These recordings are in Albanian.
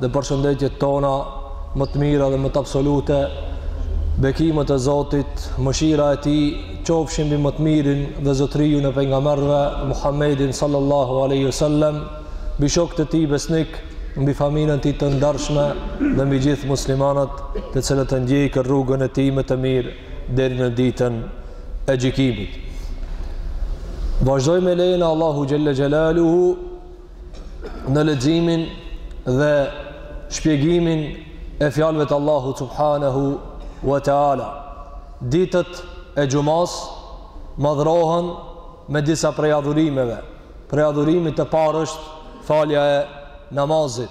dhe përshëndetjet tona më të mira dhe më të absolute, bekimet e Zotit, mëshira e Tij, qofshin mbi më të mirin dhe zotëriun e pejgamberëve Muhammedin sallallahu alaihi wasallam, mbi shokët e tij besnikë, mbi familjen e tij të ndershme dhe mbi gjithë muslimanët, të cilët e ndjekin rrugën e tij më të mirë deri në ditën e gjykimit. Vazhdojmë me lejen e Allahut xhelle xhelaluhu në leximin dhe shpjegimin e fjalëve të Allahut subhanahu wa taala. Ditët e xhumasë madhrohen me disa prej adhurimeve. Prej adhurimit të parë është falja e namazit.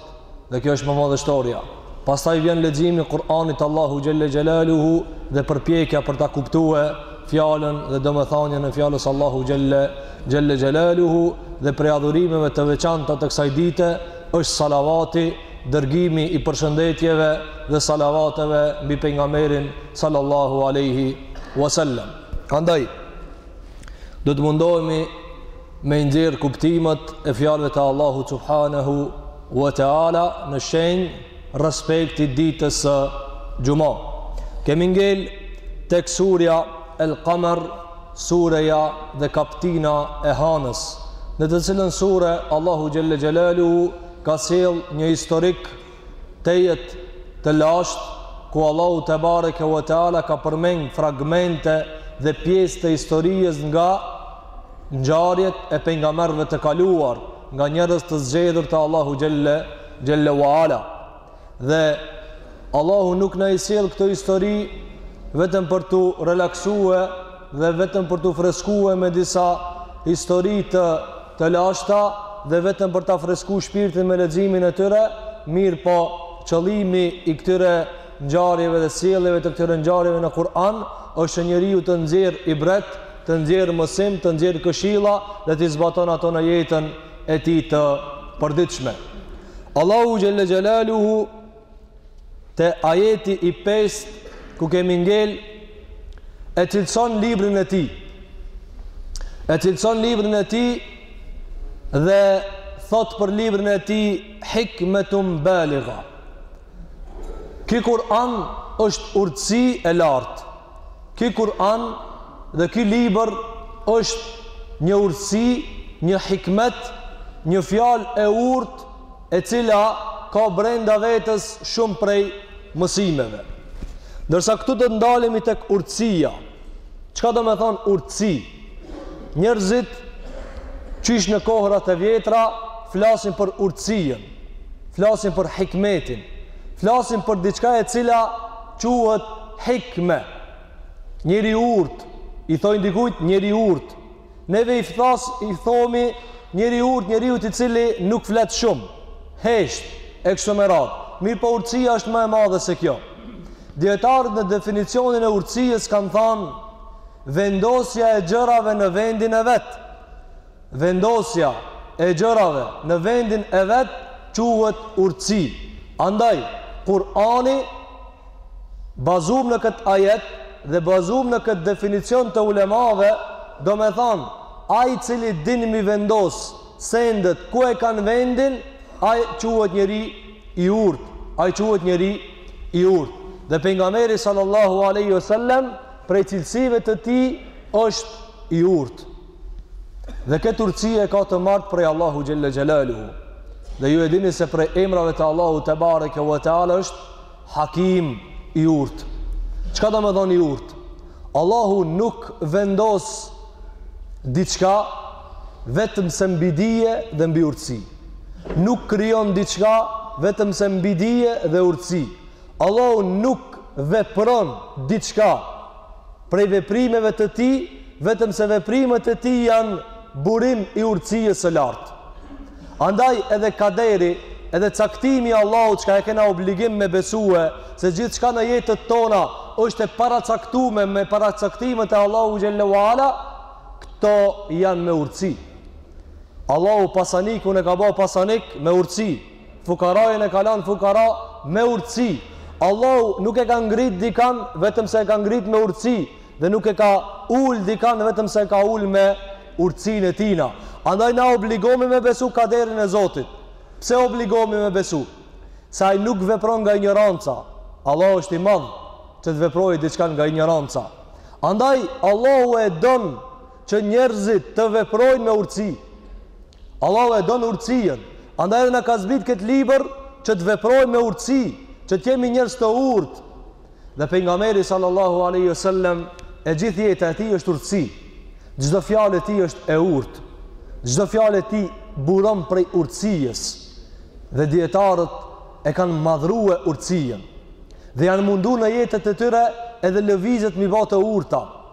dhe kjo është ma madhështorja. Pastaj vjen leximi i Kur'anit të Allahut xhelle xhelaluhu dhe përpjekja për ta kuptue fjalën dhe domethanien e fjalës Allahu xhelle xhelaluhu dhe prej adhurimeve të veçanta të kësaj dite është salavati, dërgimi i përshëndetjeve dhe salavateve mbi pejgamberin sallallahu alaihi wasallam. Andaj do të mundohemi me i nxjerr kuptimet e fjalëve të Allahut subhanahu wa taala në shenjë respekti ditës së xhuma. Kemi ngel tek surja El Qamar, sureja dhe kaptina e Hanës, në të cilën sure Allahu xhelle xhelaluhu ka sjell një historik tejet të lashtë ku Allahu tebareke ve teala ka përmend fragmente dhe pjesë të historisë nga ngjarjet e pejgamberëve të kaluar nga njerëz të zgjedhur të Allahu xhelle ve ala dhe Allahu nuk na i sjell këto histori vetëm për t'u relaksue dhe vetëm për t'u freskue me disa histori të të lashta dhe vetëm për ta fresku shpirtin me leximin e tyre, mirëpo qëllimi i këtyre ngjarjeve dhe sjelljeve të këtyre ngjarjeve në Kur'an është që njeriu të nxjerrë ibret, të nxjerrë mësim, të nxjerrë këshilla dhe t'i zbaton ato në jetën e tij të përditshme. Allahu xhelle xhelaluhu te ajeti i 5 ku kemi ngel e cilson librin e tij. E cilson librin e tij dhe thot për librin e tij hikmetun baligha. Ky Kur'an është urtësi e lartë. Ky Kur'an dhe ky libër është një urtësi, një hikmet, një fjalë e urtë e cila ka brenda vetes shumë prej mësimeve. Ndërsa këtu do të ndalemi tek urtësia. Çka do me thonë urtësi? Njerëzit qysh në kohërat e vjetra flasin për urtësinë, flasin për hikmetin, flasin për diçka e cila quhet hikme. Njeri i urtë, i thojnë dikujt njeri i urtë, Neve i fthas i thomi njeri i urtë njeriut i cili nuk flet shumë, hesht, e kështu me radhë. Mirëpo urtësia është më e madhe se kjo. Dijetarët në definicionin e urtësisë kanë thanë vendosja e gjërave në vendin e vet. Vendosja e gjërave në vendin e vet quhet urtësi. Andaj, Kurani bazum në këtë ajet dhe bazum në këtë definicion të ulemave, do me thanë, ai i cili din mi vendos sendet ku e kanë vendin, ai quhet njeri i urtë, ai quhet njeri i urtë. Dhe pejgamberi sallallahu alaihi wasallam prej cilësive të tij është i urtë. Dhe këtë urtësi e ka të marrë prej Allahu xhelle xhelaluhu. Dhe ju e dini se prej emrave të Allahu tebareke ve teala është Hakim i urtë. Çka do me thonë i urtë? Allahu nuk vendos diçka vetëm se mbi dije dhe mbi urtësi. Nuk krijon diçka vetëm se mbi dije dhe urtësi. Allahu nuk vepron diçka prej veprimeve të tij vetëm se veprimet e tij janë burim i urtësisë së lartë. Andaj edhe kaderi, edhe caktimi i Allahut çka e kena obligim me besue, se gjithçka në jetët tona është e paracaktume me paracaktimet e Allahu xhelle ve ala, këto janë me urtësi. Allahu pasanikun e ka ba pasanik me urtësi, fukaranë e ka lanë fukara me urtësi. Allahu nuk e ka ngrit dikan vetëm se e ka ngrit me urtësi, dhe nuk e ka ul dikan vetëm se e ka ul me urtësinë e tina andaj na obligohemi me besu kaderin e Zotit pse obligohemi me besu se ai nuk vepron nga injoranca Allahu është i madh që të veprojë diçka nga injoranca andaj Allahu e don që njerëzit të veprojnë me urtësi Allahu e don urtësinë andaj edhe na ka zbrit këtë libër që të veprojmë me urtësi që të jemi njerëz të urtë Dhe pejgamberi sallallahu alaihi wasallam e gjithë jeta e tij është urtësi. Çdo fjalë e tij është e urtë. Çdo fjalë e tij buron prej urtësisë. Dhe dijetarët e kanë madhrue urtësinë dhe janë mundu në jetët e tyre edhe lëvizjet mi ba të urta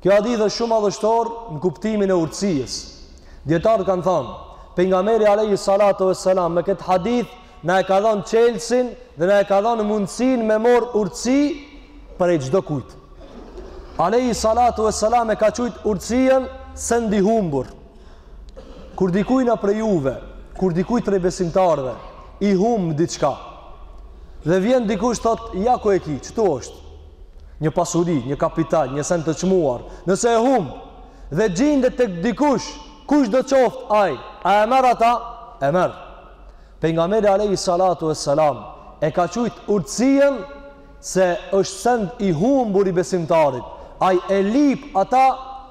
Ky hadith është shumë madhështor në kuptimin e urtësisë. Dijetarët kanë thanë, Pejgamberi alejhi salatu ve selam, me këtë hadith, na e ka dhanë çelësin dhe na e ka dhanë mundësinë me marrë urtësi prej çdokujt. Alejhi salatu ve selam e ka qujt urtësinë send i humbur. Kur dikujna prej juve, kur dikujt prej besimtarëve, i humb diçka, dhe vjen dikush thotë, ja ku e ki, qëtu është, një pasuri, një kapital, një send të çmuar, nëse e humb dhe gjendet tek dikush, kushdo qoftë ai, a e merr ata? E merr. Pejgamberi alejhi salatu vesselam e ka qujt urtësinë se është send i humbur i besimtarit. Ai e lip ata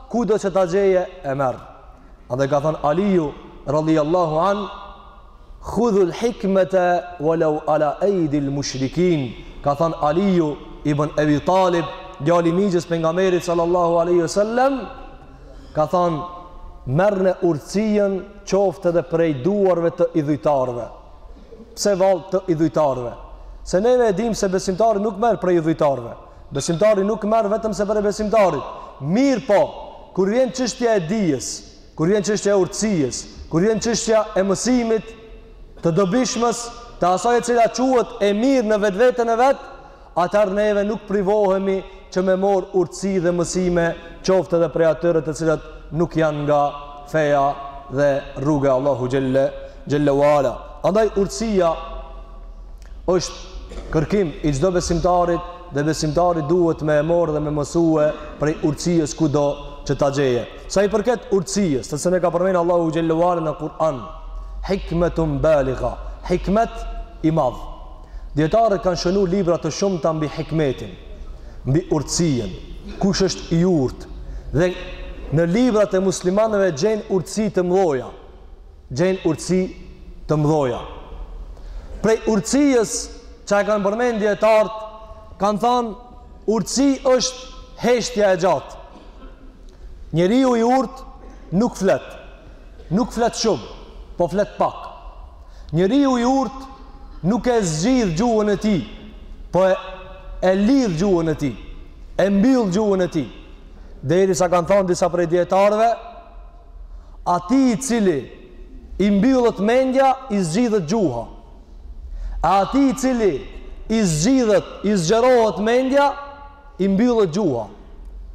kudo që ta gjejë e merr. Edhe ka thënë Aliu radijallahu anh Khudhul hikmete ve leu ala ejdil mushrikin, ka thënë Aliju ibn Ebi Talib, djali i mixhës Pejgamberit sallallahu alejhi ve sel-lem, ka thënë, merrne urtësinë qoftë edhe prej duarve të idhujtarëve. Pse vallë të idhujtarëve? Se neve e dimë se besimtari nuk merr prej idhujtarëve. Besimtari nuk merr vetëm se prej besimtarit. Mirëpo, kur vjen çështja e dijes, kur vjen çështja e urtësisë, kur vjen çështja e mësimit të dobishmës, të asaj e cila quhet e mirë në vetveten e vet, atëherë neve nuk privohemi që me marrë urtësi dhe mësime, qoftë edhe prej atyre të cilët nuk janë nga feja dhe rruga e Allahut xhel-le ve ala. Andaj urtësia është kërkim i çdo besimtarit dhe besimtari duhet me e marrë dhe me mësue prej urtësisë kudo që ta gjejë. Sa i përket urtësisë, të cilën e ka përmend Allahu xhel-le ve ala në Kur'an, hikmetun baligha, hikmet i madh. Dijetarët kanë shënu libra të shumta mbi hikmetin, mbi urtësinë, kush është i urtë, dhe në librat e muslimanëve gjejnë urtësi të mdhaja, gjejnë urtësi të mdhaja. Prej urtësisë që e kanë përmend dijetarët, kanë thanë urtësi është heshtja e gjatë, Njeriu i urtë nuk flet. Nuk flet shumë, po flet pak. Njeriu i urtë nuk e zgjidh gjuhën e tij, po e e lidh gjuhën e tij. E mbyll gjuhën e tij. Derisa kanë thënë disa prej dijetarëve, atij i cili i mbyllet mendja, i zgjidhet gjuha. A atij i cili i zgjidhet, i zgjerohet mendja, i mbyllet gjuha.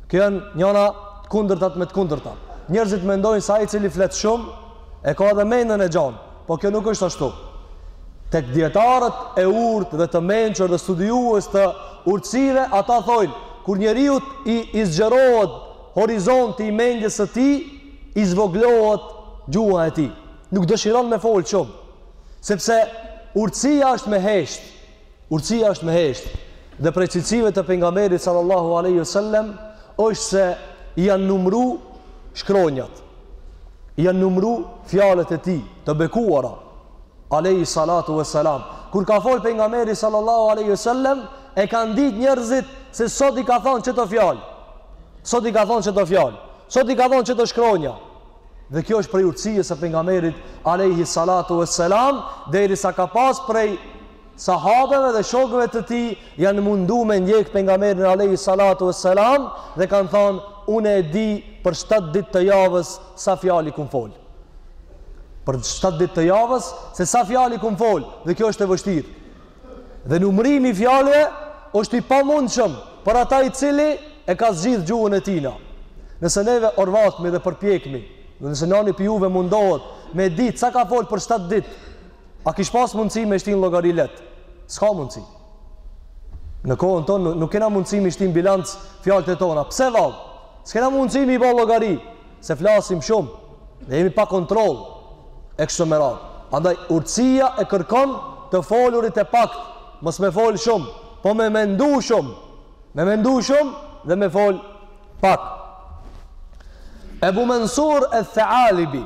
Kjo janë njana të kundërtat me të kundërtat. Njerëzit mendojnë se ai i cili flet shumë e ka edhe mendën e gjan, po kjo nuk është ashtu. Tek dijetarët e urtë dhe të mençur dhe studiues të urtësive, ata thojnë, kur njeriut i i zgjerohet horizonti i mendjes së tij, i zvogëlohet gjuha e tij. Nuk dëshiron me fol shumë, sepse urtësia është me hesht. Urtësia është me hesht dhe prej cilësive të Pejgamberit sallallahu alaihi wasallam është se janë numru shkronjat. Janë numru fjalët e tij të bekuara alaihi salatu wassalam. Kur ka fol Pejgamberi sallallahu alaihi wasallam e kanë ditë njerëzit se sot i ka thonë qeto fjalë. Sot i ka thonë qeto fjalë. Sot i ka thonë qeto shkronja. Dhe kjo është prej urtësisë së Pejgamberit alayhi salatu vesselam, derisa ka pas prej Sahabeve dhe shokëve të tij janë mundu me ndjek Pejgamberin alejhi salatu ves selam dhe kanë thanë unë e di për 7 ditë të javës sa fjali kum fol. Për 7 ditë të javës se sa fjali kum fol dhe kjo është e vështirë. Dhe numrimi i fjalëve është i pamundshëm për ata i cili e ka zgjidh gjuhën e tina. Nëse neve orvatmi dhe përpjekmi, dhe nëse nani prej juve mundohet me ditë sa ka fol për 7 ditë, A kish pas mundësi me shti n'llogari leht? S'ka mundësi. Në kohën tonë nuk kena mundësi m'i shti n'bilanc fjalët e tona. Pse vallë? S'kena mundësi me i ba llogari, se flasim shumë, dhe jemi pa kontroll, e kështu me radhë. Andaj, urtësia e kërkon të folurit e pakt, mos me folë shumë, po me mendu shumë, me mendu shumë dhe me folë pak. Ebu Mensur eth-Thealibi,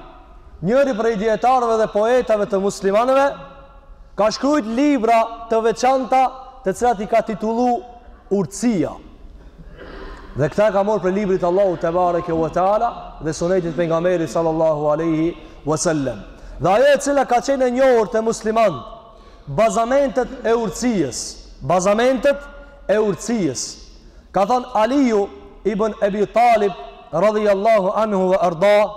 Njëri prej dijetarëve dhe poetave të muslimanëve ka shkrujt libra të veçanta të cilat i ka titullu urtësia. Dhe këta ka marrë prej librit Allahut tebareke ve teala dhe sunetit Pejgamberit sallallahu alejhi ve sel-lem. Dhe ajo e cila ka qenë e njohur te muslimanët, bazamentet e urtësisë, bazamentet e urtësisë. Ka thonë Aliju ibn Ebi Talib, radijallahu anhu ve erdah,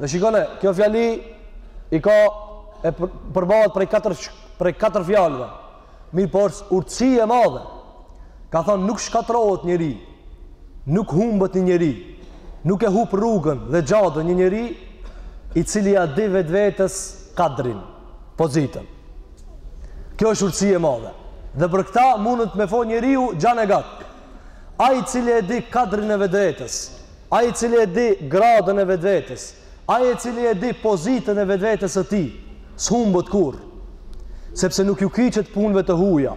Dhe shikone, kjo fjali i ka e përbëhet prej katër, prej katër fjalëve. Mirëpo është urtësi e madhe. Ka thanë nuk shkatërrohet njeri, nuk humbet një njeri, nuk e hup rrugën dhe xhadën një njeri, i cili ia di vetvetes kadrin, pozitën. Kjo është urtësi e madhe. Dhe për këta mundet me fol njeriu gjanë e gatë. Ai i cili e di kadrin e vetvetes, Ai i cili e di gradën e vetvetes, ai i cili e di pozitën e vetvetes së tij, s'humbët kurrë, sepse nuk iu kyçet punëve të huaja,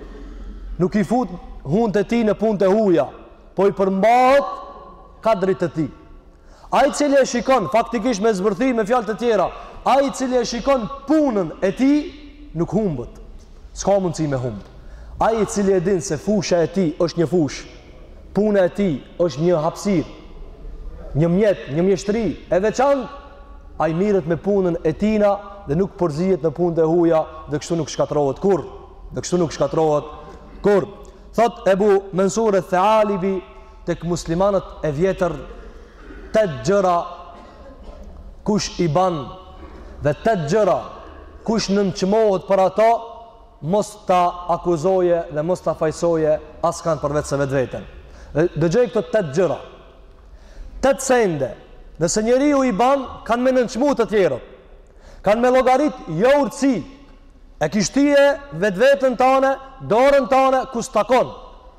nuk i fut hundët e tij në punë të huaja, po i përmbahet kadrit të tij. Ai i cili e shikon faktikisht me zbërthy me fjalë të tjera, ai i cili e shikon punën e tij nuk humbet. S'ka mundësi me humb. Ai i cili e di se fusha e tij është një fushë, puna e tij është një hapësirë, një mjet, një mjeshtri e veçantë, ai mirret me punën e tina dhe nuk përzihet në punët e huaja dhe kështu nuk shkatërrohet kurrë. Dhe kështu nuk shkatërrohet kurrë. Thotë Ebu Mensur eth-Thealibi tek muslimanët e vjetër tetë gjëra kush i ban dhe tetë gjëra kush nënçmohet për ato mos ta akuzoje dhe mos ta fajësoje askand përveç se vetveten dëgjoj këto tetë gjëra tetë sende nëse njeriu i ban kanë me nënçmu të tjerët kanë me llogarit jo urtësi e ki shti vetveten tande dorën tande ku s'takon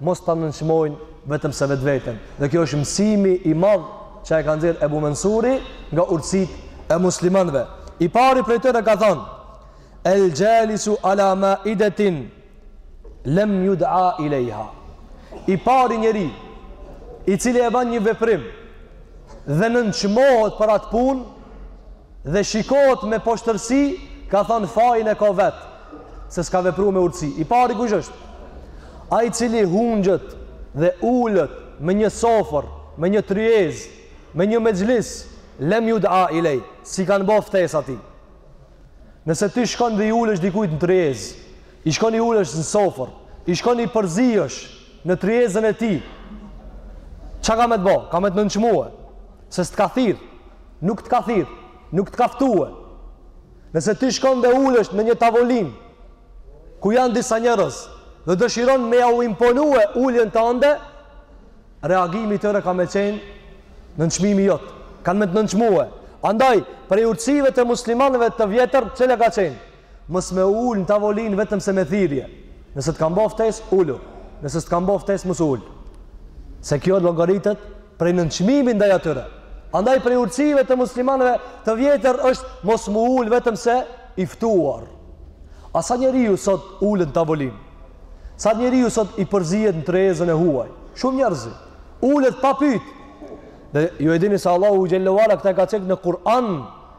mos ta nënçmojnë vetëm se vetveten dhe kjo është mësimi i madh që e ka nxjerrë Ebu Mensuri nga urtësitë e muslimanëve i pari prej tyre ka thanë el jalisu ala maidatin lam yud'a ilayha i pari njeri i cili e ban një veprim dhe nënçmohet për atë punë dhe shikohet me poshtërsi, ka thonë fajin e ka vet, se s'ka vepru me urtësi. I pari kush është? Ai i cili hungjet dhe ulet më një sofër, më një tryezë, më një mexhlis, lem jud'a ilejh, s'i kanë bo ftesë atij. Nëse ti shkon dhe i ulesh dikujt në tryezë, I shkon i ulesh në sofër, i shkon i përzihesh në tryezën e tij. Çka ka me të bo? Ka me të nënçmue. Se s'të ka thirr. Nuk të ka thirr, nuk të ka ftue. Nëse ti shkon dhe ulesh në një tavolinë ku janë disa njerëz dhe dëshiron me jau imponue uljen tande, reagimi i tyre ka me qenë nënçmimi jot. Kanë me të nënçmue. Andaj, prej urtësive të muslimanëve të vjetër, cila ka qenë? Mos me u ul në tavolinë vetëm se me thirrje. Nëse të kanë bo ftesë, ulu. Nëse s'të kanë bo ftesë, mos u ul. Se kjo llogaritet prej nënçmimit ndaj atyre. Andaj prej urtësive të muslimanëve të vjetër është mos m'u ul vetëm se i ftuar. A sa njeriu sot ulet në tavolinë? Sa njeriu sot i përzihet në tryezën e huaj? Shumë njerëzi ulet pa pyet. Dhe ju e dini se Allahu xhelle ue ala këta e ka cek në Kur'an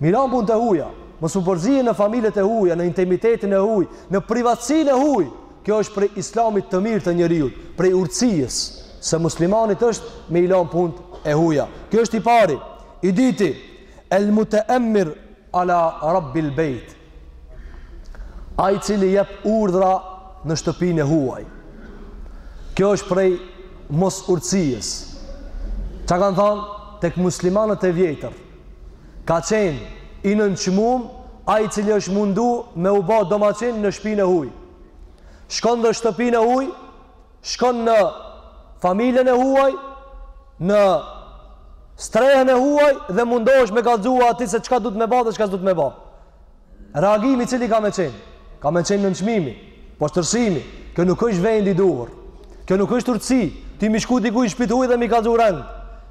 Mi lan punët e huja, mos u përzihe në familjet e huja, në intimitetin e huj, në privatësinë e huj. Kjo është prej islamit të mirë të njeriut, prej urtësisë së muslimanit është me i lan punët e huja. Kjo është i pari, i dyti, el mute'emmir ala rabbil bejt. Ai i cili jep urdhra në shtëpinë e huaj. Kjo është prej mos urtësijës. Çka kanë thanë, tek muslimanët e vjetër, ka qenë i nënçmum, ai i cili është mundu me u ba domaçin në shpinë e huj. Shkon dhe shtëpinë e huj, Shkon në familjen e huaj, në strehën e huaj dhe mundohesh me kallzua aty se çka duhet me bë dhe çka s'duhet me bë. Reagimi i cili ka me qenë? Ka me qenë nënçmimi, poshtërsimi. Kjo nuk është vendi i duhur. Kjo nuk është urtësi. Ti mi shku dikujt n'shpi t'huaj dhe mi kallzu rend.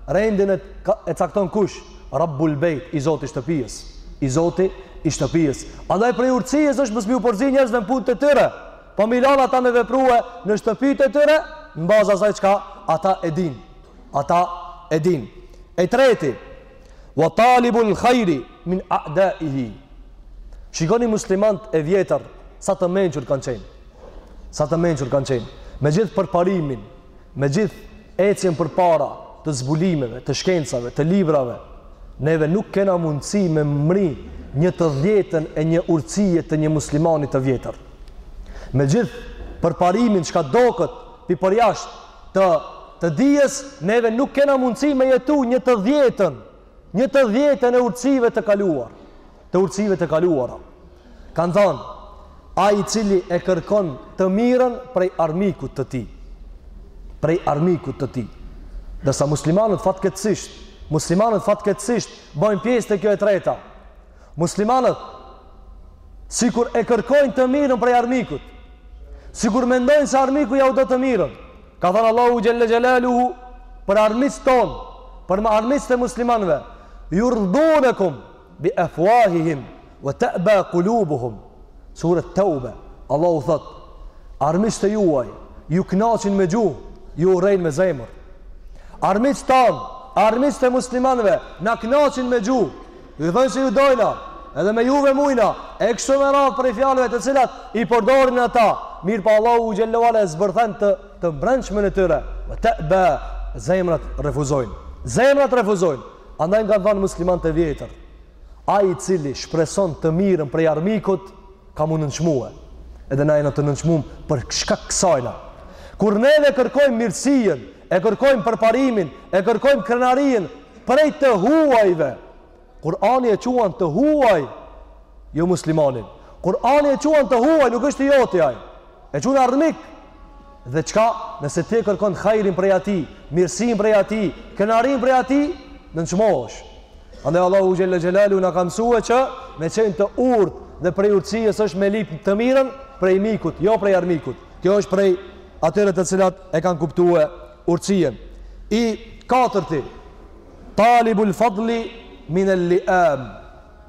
Rendin e, e cakton kush? Rabbul Bejt, i Zoti i shtëpijës. I Zoti i shtëpijës. Andaj prej urtësisë është mos mi u përzi njerëzve në punët e tyre. Po mi lan ata me veprue në shtëpitë e tyre në bazë asaj çka ata e dinë. Ata e dinë. E treti, wa talibul khairi min a'daihi. Shikoni muslimanët e vjetër sa të mençur kanë qenë. Sa të mençur kanë qenë. Me gjithë përparimin, me gjithë ecjen përpara të zbulimeve, të shkencave, të librave, neve nuk kena mundësi me mri një të dhjetën e një urtësie të një muslimani të vjetër. Me gjithë përparimin çka doket pi përjasht të, të dijes, neve nuk kena mundësi me jetu një të dhjetën, një të dhjetën e urtësive të kaluar. të urtësive të kaluara. Kanë thënë, Ai i cili e kërkon të mirën prej armikut të tij, prej armikut të tij. Ndërsa muslimanët fatkeqësisht, muslimanët fatkeqësisht bëjnë pjesë te kjo e treta. Muslimanët sikur e kërkojnë të mirën prej armikut. Sikur mendojnë se armiku jua do të mirën. Ka thënë Allahu xhelle xhelaluhu për armiqtë tonë, për armiqtë e muslimanëve, yurdunakum Bi afwahihim wa ta'ba qulubuhum. Suret Teube. Allahu thot: Armiqtë juaj ju kënaqin me gjuhë, ju urrejnë me zemër. Armiqtë tan, armiqtë e muslimanëve na kënaqin me gjuhë. Ju thonë se ju dojna, edhe me juve mujna, e kështu me radhë prej fjalëve të cilat i përdorin ata. Mirëpo Allahu xhelle ve ala e zbërthen të, të mbrendshmen e tyre. Wa ta'ba, zemrat refuzojnë. Zemrat refuzojnë. Andaj kan thanë muslimant e vjetër, ai i cili shpreson të mirën prej armikut, ka m'u nënçmue. Edhe na jena të nënçmum për shkak kësajna. Kur neve kërkojmë mirësien, e kërkojmë përparimin, e kërkojmë krenarinë, prej të huajve, Kurani e quan të huaj, jo muslimanin. Kurani e quan të huaj, nuk është i joti ajë. E quan armik. Dhe çka, nëse ti e kërkon hajrin prej atij, mirësinë prej atij, krenarinë prej atij, nënçmohesh. Andaj Allahu Xhele Xhelaluhu na ka msue që me qenë të urtë dhe prej urtësisë është me lip të mirën prej mikut, jo prej armikut. Kjo është prej atyre të cilat e kanë kuptue urtësijën. I katërti, talibul fadli minel liam.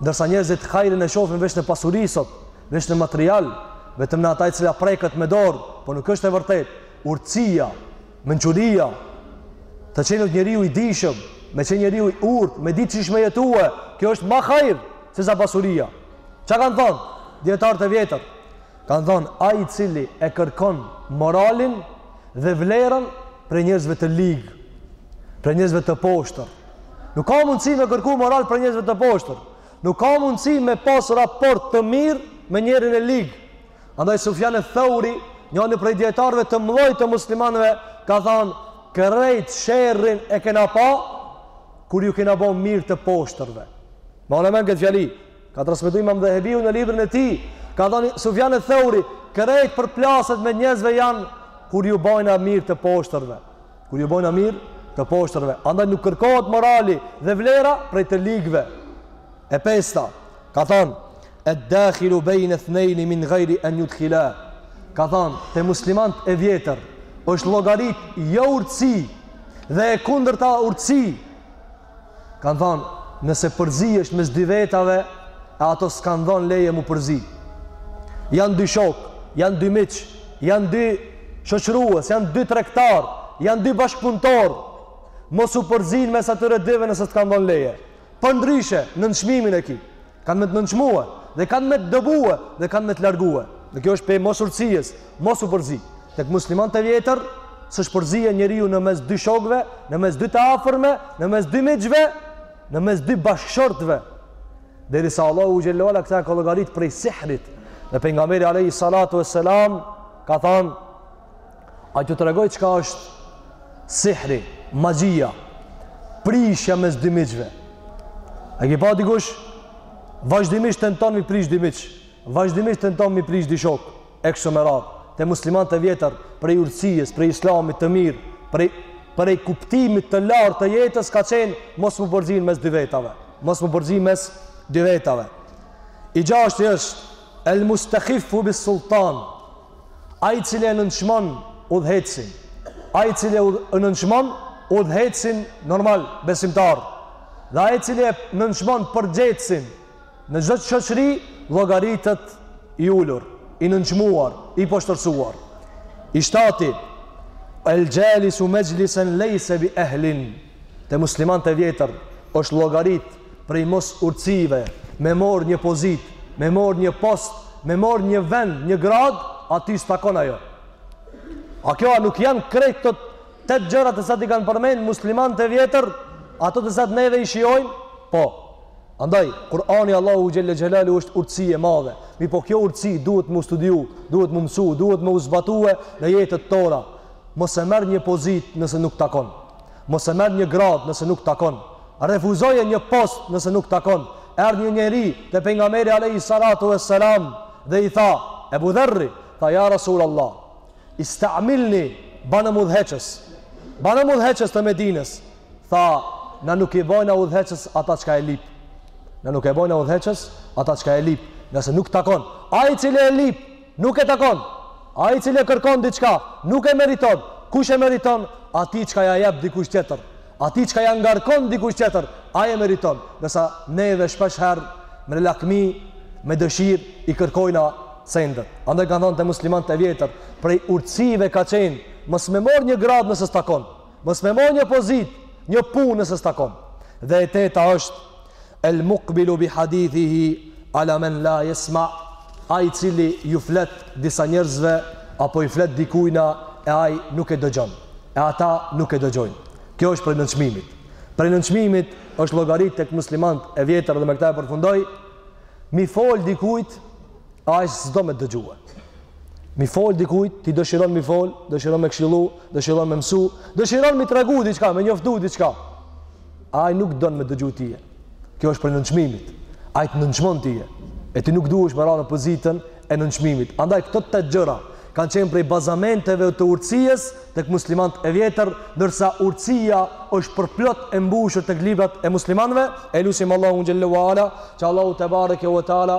Ndërsa njerëzit hajrin e shohin veç në pasuri sot, veç në material, vetëm në ata e cila preket me dorë, po nuk është e vërtetë, urtësia, mençuria, të qenët njeri i dijshëm, me qenë njeri i urtë, me dit qysh me jetue, kjo është ma hajr sesa pasuria. Ça kanë thonë? Dijetarët e vjetër, Kanë thënë, ai i cili e kërkon moralin dhe vlerën prej njerëzve të lig, prej njerëzve të poshtër. Nuk ka mundësi me kërku moral prej njerëzve të poshtër. Nuk ka mundësi me pas raport të mirë me njerin e lig. Andaj Sufjan Theuri, njëri prej dijetarëve të mëdhenj të muslimanëve, ka thënë, "Krejt sherrin e kena pa kur ju kena bo mirë të poshtërve." Mbane mend këtë fjali, Ka transmetu Imam Dhehebiu në librin e tij, ka thënë Sufjan Theuri, krejt përplasjet me njerëzve janë kur ju bojna mirë të poshtërve. Kur ju bojna mirë të poshtërve. Andaj nuk kërkohet morali dhe vlera prej të ligve. E pesta, ka thënë Ad-dakhilu bayna ithnayni min ghayri an yudkhila. Ka thënë te muslimant e vjetër është llogarit jo urtësi dhe e kundërta urtësi Kanë thonë, nëse përzihesh mes dy vetave, e ata s'të kanë dhonë leje m'u përzi. Janë dy shokë, janë dy miq, janë dy shoqërues, janë dy tregtarë, janë dy bashkëpunëtorë. Mos u përzi në mes atyre dyve nëse s'të kanë dhonë leje. Përndryshe, nënçmimin e ki. Kanë me të nënçmue, dhe kanë me të dëbue, dhe kanë me të largue. Dhe kjo është prej mosurtësisë, mos u përzi. Tek muslimant e vjetër, s'është përzie njeriu në mes dy shokëve, në mes dy të afërmve, në mes dy miqve, në mes dy bashkëshortëve. Derisa Allahu xhele ue ala këta e ka llogarit prej sihrit. Dhe Pejgamberi alejhi salatu ue selam ka thanë, A t'ju tregoj çka është sihri, magjia, prishja mes dy miqve. E ki pa dikush, vazhdimisht tenton mi prish dy miq, vazhdimisht tenton mi prish dy shokë, e kështu me radhë, te muslimanët e vjetër, prej urtësisë, prej islamit të mirë, prej, prej kuptimit të lartë të jetës, ka qenë mos m'u përzi mes dy vetave, mos m'u përzi mes dy vetave. I gjashti është, el mustehiffu bis sultan, Ai i cili e nënçmon udhëheqësin, ai i cili e nënçmon udhëheqësin normal besimtar, dhe ai i cili e nënçmon përgjegjësin në çdo shoqëri llogaritet i ulur, i nënçmuar, i poshtërsuar. I shtati El jalisu majlisan laysa bi ahlin te muslimanët e vjetër është llogarit prej mos urtësive, me marr një pozitë, me marr një post, me marr një vend, një grad, atij s'takon ajo. A kjo a nuk janë krejt këto tetë gjëra të sat i kanë përmend muslimanët e vjetër, ato të sat neve i shijojmë? Po, andaj, Kurani Allahu xhelle xhelaluhu është urtësi e madhe, mirëpo kjo urtësi duhet mu studiu, duhet mu mësu, duhet mu zbatue në jetët tona, Mos e merr një pozitë nëse nuk takon. Mos e merr një gradë nëse nuk takon. Refuzoje një post nëse nuk takon. Erdh një njeri te pejgamberi alejhi salatu ue selam dhe i tha, Ebu Dherri, tha ja Rasul Allah, istaamilni banëm udhëheqës, banëm udhëheqës të Medinës, tha, na nuk i bojna udhëheqës ata çka e lyp. Na nuk e bojna udhëheqës ata çka e lyp. Nëse nuk takon, ai i cili e lyp, Nuk e takon. Ai i cili e kërkon diçka, nuk e meriton. Kush e meriton? Atij çka ia jep dikush tjetër. Atij çka ia ngarkon dikush tjetër, ai e meriton. Ndërsa neve shpesh herë me lakmi, me dëshirë i kërkojna sendet. Andaj kanë thënë te muslimanët e vjetër, prej urtësive ka qenë mos me marr një gradë nëse s'takon, mos me marr një pozitë, një punë nëse s'takon. Dhe e teta është El mukbilu bi hadithihi ala men la jesma, Ai i cili ju flet disa njerëzve apo i flet dikujna e ai nuk e dëgjon, e ata nuk e dëgjojnë. Kjo është prej nënçmimit. Prej nënçmimit është llogaritë tek muslimanët e vjetër dhe me këtë e përfundoj, mi fol dikujt e ai s'do me të dëgjue. Mi fol dikujt, ti dëshiron mi fol, dëshiron me këshillu, dëshiron me mësu, dëshiron mi tregu diçka, me njoftu diçka. Ai nuk don me dëgju ti. Kjo është prej nënçmimit. Ai të nënçmon ti. E ti nuk duhesh me ra në pozitën e nënçmimit. Andaj këto tetë gjëra kanë qenë prej bazamenteve të urtësies tek muslimant e vjetër, ndërsa urtësia është përplot e mbushur tek librat e muslimanëve. E lusim Allahu xhelle ue ala, që Allahu tebareke ve teala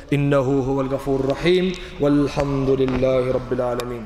إنه هو الغفور الرحيم والحمد لله رب العالمين